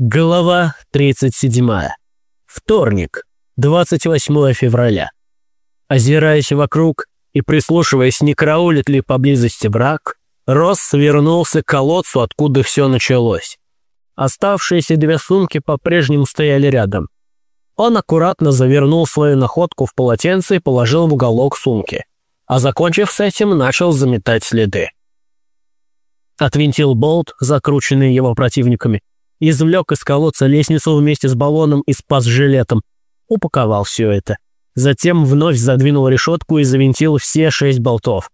Глава 37. Вторник, 28 февраля. Озираясь вокруг и прислушиваясь, не караулит ли поблизости брак, Росс свернулся к колодцу, откуда все началось. Оставшиеся две сумки по-прежнему стояли рядом. Он аккуратно завернул свою находку в полотенце и положил в уголок сумки, а закончив с этим, начал заметать следы. Отвинтил болт, закрученный его противниками, извлек из колодца лестницу вместе с баллоном и спас жилетом. Упаковал все это. Затем вновь задвинул решетку и завинтил все шесть болтов.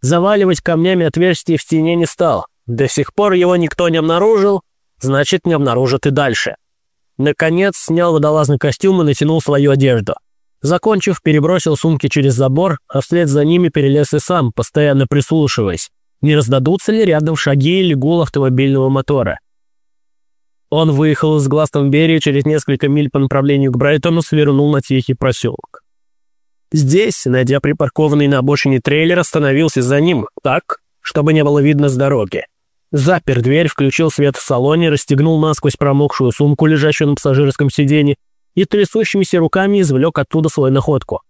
Заваливать камнями отверстие в стене не стал. До сих пор его никто не обнаружил, значит, не обнаружат и дальше. Наконец, снял водолазный костюм и натянул свою одежду. Закончив, перебросил сумки через забор, а вслед за ними перелез и сам, постоянно прислушиваясь, не раздадутся ли рядом шаги или гул автомобильного мотора. Он выехал из Гластонберри через несколько миль по направлению к Брайтону, свернул на тихий проселок. Здесь, найдя припаркованный на обочине трейлер, остановился за ним так, чтобы не было видно с дороги. Запер дверь, включил свет в салоне, расстегнул насквозь промокшую сумку, лежащую на пассажирском сиденье, и трясущимися руками извлек оттуда свою находку.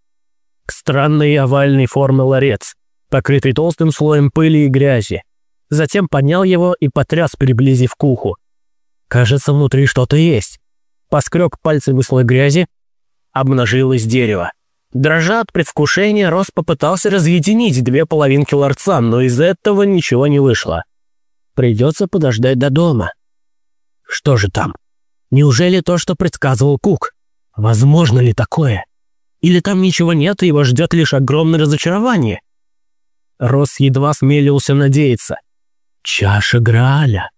Странной овальной формы ларец, покрытый толстым слоем пыли и грязи. Затем поднял его и потряс, приблизив к уху. Кажется, внутри что-то есть. Поскреб пальцами слой грязи, обнажилось дерево. Дрожа от предвкушения, Рос попытался разъединить две половинки ларца, но из этого ничего не вышло. Придется подождать до дома. Что же там? Неужели то, что предсказывал Кук? Возможно ли такое? Или там ничего нет, и его ждет лишь огромное разочарование? Рос едва смелился надеяться. Чаша Грааля.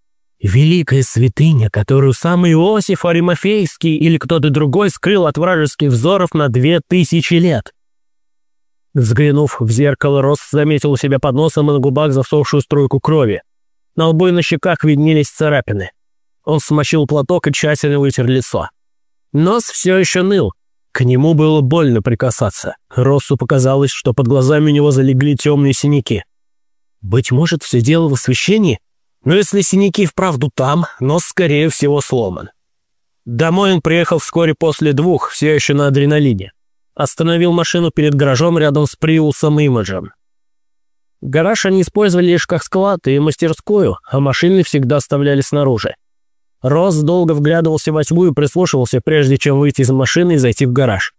Великая святыня, которую сам Иосиф Аримофейский или кто-то другой скрыл от вражеских взоров на две тысячи лет. Взглянув в зеркало, Рос заметил у себя под носом и на губах засохшую струйку крови. На лбу и на щеках виднелись царапины. Он смочил платок и тщательно вытер лицо. Нос все еще ныл. К нему было больно прикасаться. Россу показалось, что под глазами у него залегли темные синяки. Быть может, все дело в освещении? Но если синяки вправду там, нос, скорее всего, сломан. Домой он приехал вскоре после двух, все еще на адреналине. Остановил машину перед гаражом рядом с Приусом Имаджем. Гараж они использовали лишь как склад и мастерскую, а машины всегда оставляли снаружи. Росс долго вглядывался во тьму и прислушивался, прежде чем выйти из машины и зайти в гараж.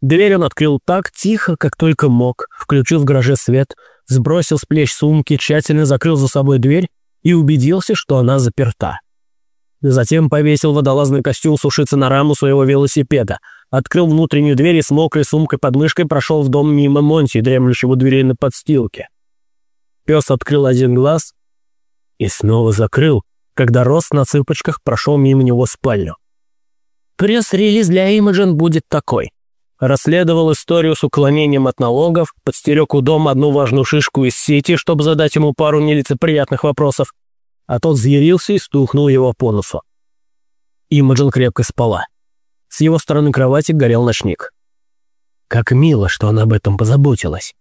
Дверь он открыл так тихо, как только мог, включил в гараже свет, сбросил с плеч сумки, тщательно закрыл за собой дверь и убедился, что она заперта. Затем повесил водолазный костюм сушиться на раму своего велосипеда, открыл внутреннюю дверь и с мокрой сумкой под мышкой прошел в дом мимо Монти, дремлющего дверей на подстилке. Пес открыл один глаз и снова закрыл, когда Рос на цыпочках прошел мимо него спальню. Пресс-релиз для Имаджин будет такой. Расследовал историю с уклонением от налогов, подстерег у дома одну важную шишку из сети, чтобы задать ему пару нелицеприятных вопросов, а тот взъярился и стухнул его по носу. Имаджин крепко спала. С его стороны кровати горел ночник. Как мило, что она об этом позаботилась.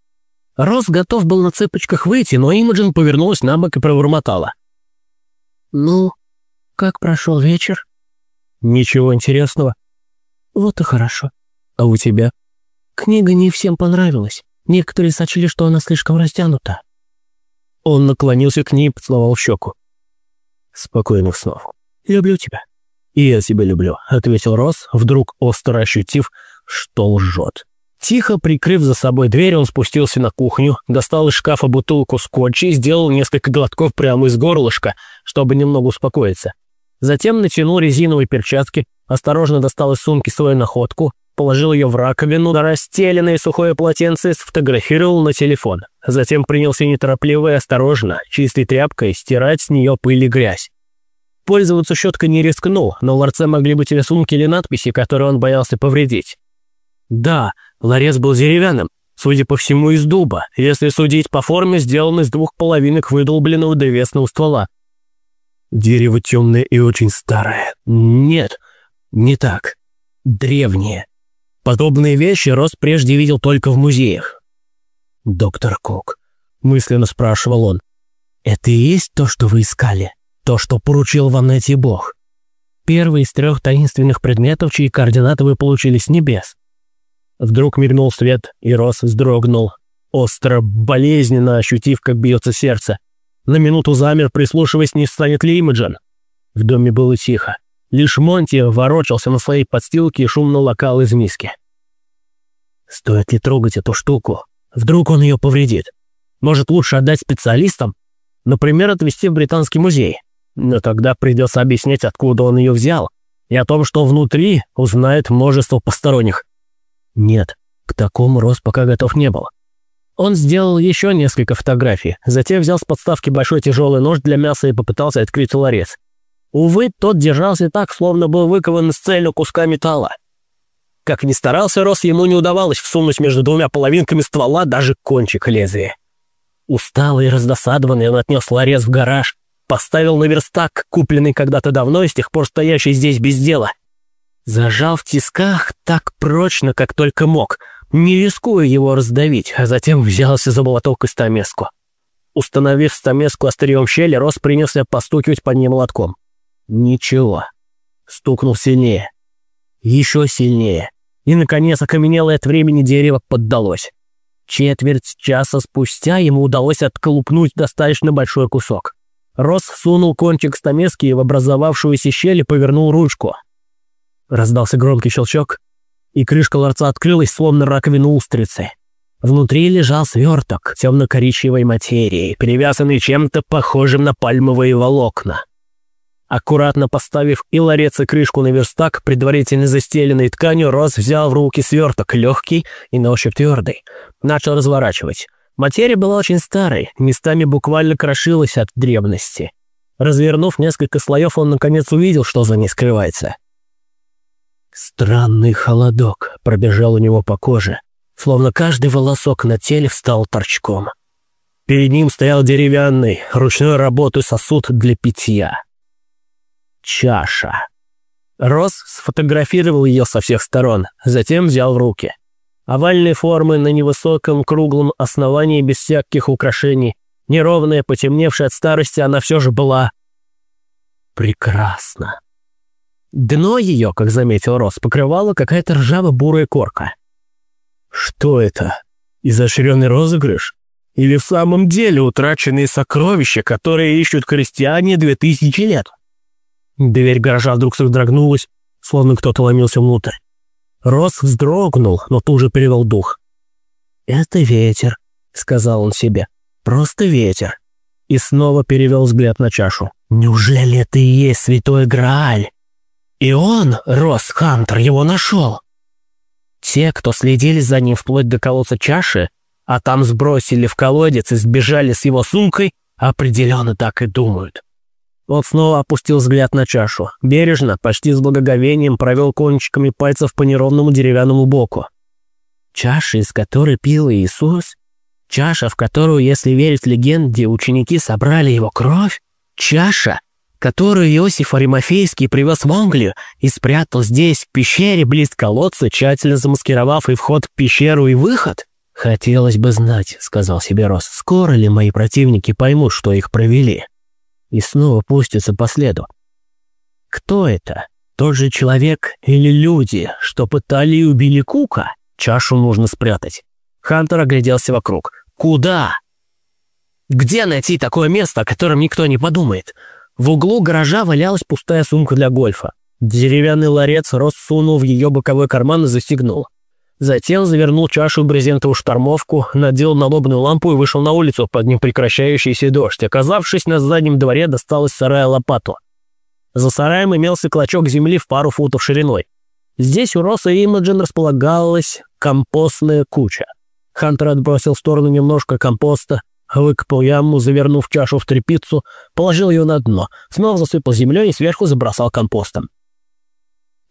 Рос готов был на цыпочках выйти, но Имаджин повернулась на бок и пробормотала. «Ну, как прошел вечер?» «Ничего интересного». «Вот и хорошо. А у тебя?» «Книга не всем понравилась. Некоторые сочли, что она слишком растянута». Он наклонился к ней и поцеловал щеку. «Спокойных снов. Люблю тебя». «И я тебя люблю», — ответил Рос, вдруг остро ощутив, что лжет. Тихо прикрыв за собой дверь, он спустился на кухню, достал из шкафа бутылку скотча и сделал несколько глотков прямо из горлышка, чтобы немного успокоиться. Затем натянул резиновые перчатки, осторожно достал из сумки свою находку, положил ее в раковину, на расстеленное сухое полотенце и сфотографировал на телефон. Затем принялся неторопливо и осторожно, чистой тряпкой, стирать с нее пыль и грязь. Пользоваться щеткой не рискнул, но в ларце могли быть рисунки или надписи, которые он боялся повредить. Да, ларец был деревянным, судя по всему, из дуба, если судить по форме, сделан из двух половинок выдолбленного древесного ствола. Дерево темное и очень старое. Нет, не так. Древнее. Подобные вещи Рос прежде видел только в музеях. «Доктор Кок», — мысленно спрашивал он, — «это и есть то, что вы искали? То, что поручил вам найти Бог?» Первый из трех таинственных предметов, чьи координаты вы получили с небес. Вдруг мигнул свет, и Рос вздрогнул, остро, болезненно ощутив, как бьется сердце. На минуту замер, прислушиваясь, не станет ли Имиджен. В доме было тихо. Лишь Монти ворочался на своей подстилке и шумно локал из миски. Стоит ли трогать эту штуку? Вдруг он ее повредит? Может, лучше отдать специалистам? Например, отвезти в Британский музей. Но тогда придется объяснять, откуда он ее взял, и о том, что внутри узнает множество посторонних. Нет, к такому Рос пока готов не был. Он сделал еще несколько фотографий, затем взял с подставки большой тяжелый нож для мяса и попытался открыть ларец. Увы, тот держался так, словно был выкован из цельного куска металла. Как ни старался Рос, ему не удавалось всунуть между двумя половинками ствола даже кончик лезвия. Усталый и раздосадованный он отнес ларец в гараж, поставил на верстак, купленный когда-то давно и с тех пор стоящий здесь без дела. Зажал в тисках так прочно, как только мог, не рискуя его раздавить, а затем взялся за молоток и стамеску. Установив стамеску острием щели, Рос принялся постукивать по ней молотком. Ничего. Стукнул сильнее. Еще сильнее. И, наконец, окаменелое от времени дерево поддалось. Четверть часа спустя ему удалось отколупнуть достаточно большой кусок. Рос сунул кончик стамески и в образовавшуюся щель повернул ручку. Раздался громкий щелчок, и крышка ларца открылась, словно раковина устрицы. Внутри лежал сверток темно-коричневой материи, перевязанный чем-то похожим на пальмовые волокна. Аккуратно поставив и ларец, и крышку на верстак, предварительно застеленной тканью, Рос взял в руки сверток, легкий и на ощупь твердый. Начал разворачивать. Материя была очень старой, местами буквально крошилась от дребности. Развернув несколько слоев, он наконец увидел, что за ней скрывается. Странный холодок пробежал у него по коже, словно каждый волосок на теле встал торчком. Перед ним стоял деревянный, ручной работы сосуд для питья чаша. Рос сфотографировал ее со всех сторон, затем взял в руки. Овальной формы на невысоком круглом основании без всяких украшений, неровная, потемневшая от старости, она все же была прекрасна. Дно ее, как заметил Рос, покрывала какая-то ржаво-бурая корка. Что это? Изощренный розыгрыш? Или в самом деле утраченные сокровища, которые ищут крестьяне две тысячи лет? Дверь гаража вдруг содрогнулась, словно кто-то ломился внутрь. Рос вздрогнул, но тут же перевел дух. «Это ветер», — сказал он себе. «Просто ветер». И снова перевел взгляд на чашу. «Неужели это и есть святой Грааль?» И он, Рос Хантер, его нашел. Те, кто следили за ним вплоть до колодца чаши, а там сбросили в колодец и сбежали с его сумкой, определенно так и думают. Он снова опустил взгляд на чашу. Бережно, почти с благоговением, провел кончиками пальцев по неровному деревянному боку. Чаша, из которой пил Иисус? Чаша, в которую, если верить легенде, ученики собрали его кровь? Чаша, которую Иосиф Аримофейский привез в Англию и спрятал здесь, в пещере, близ колодца, тщательно замаскировав и вход в пещеру, и выход? «Хотелось бы знать», — сказал себе Рос, — «скоро ли мои противники поймут, что их провели?» И снова пустится по следу. Кто это? Тот же человек или люди, что пытали и убили Кука? Чашу нужно спрятать. Хантер огляделся вокруг. Куда? Где найти такое место, о котором никто не подумает? В углу гаража валялась пустая сумка для гольфа. Деревянный ларец Рос сунул в ее боковой карман и застегнул. Затем завернул чашу в брезентовую штормовку, надел налобную лампу и вышел на улицу под непрекращающийся дождь. Оказавшись на заднем дворе, достал из сарая лопату. За сараем имелся клочок земли в пару футов шириной. Здесь у Росса и Имаджин располагалась компостная куча. Хантер отбросил в сторону немножко компоста, выкопал яму, завернув чашу в тряпицу, положил ее на дно, снова засыпал землей и сверху забросал компостом.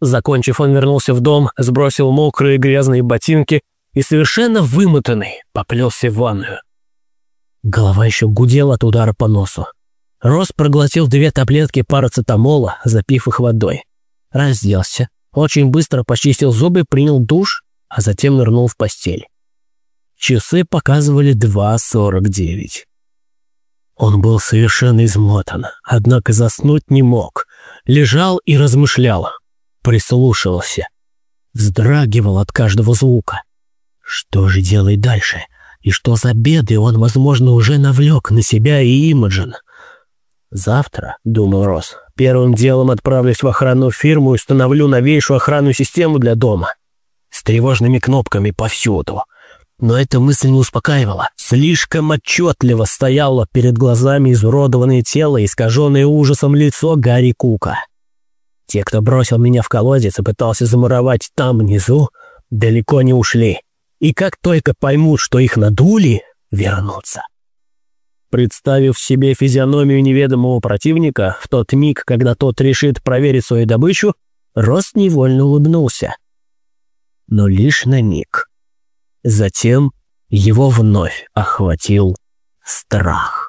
Закончив, он вернулся в дом, сбросил мокрые грязные ботинки и совершенно вымотанный поплелся в ванную. Голова еще гудела от удара по носу. Рос проглотил две таблетки парацетамола, запив их водой. Разделся, очень быстро почистил зубы, принял душ, а затем нырнул в постель. Часы показывали 2.49. Он был совершенно измотан, однако заснуть не мог – лежал и размышлял, прислушивался, вздрагивал от каждого звука. Что же делать дальше? И что за беды он, возможно, уже навлек на себя и Имаджин? «Завтра», — думал Рос, — «первым делом отправлюсь в охранную фирму и установлю новейшую охранную систему для дома. С тревожными кнопками повсюду». Но эта мысль не успокаивала. Слишком отчетливо стояло перед глазами изуродованное тело искаженное ужасом лицо Гарри Кука. Те, кто бросил меня в колодец и пытался замуровать там внизу, далеко не ушли. И как только поймут, что их надули, вернутся. Представив себе физиономию неведомого противника в тот миг, когда тот решит проверить свою добычу, Рост невольно улыбнулся. Но лишь на миг. Затем его вновь охватил страх.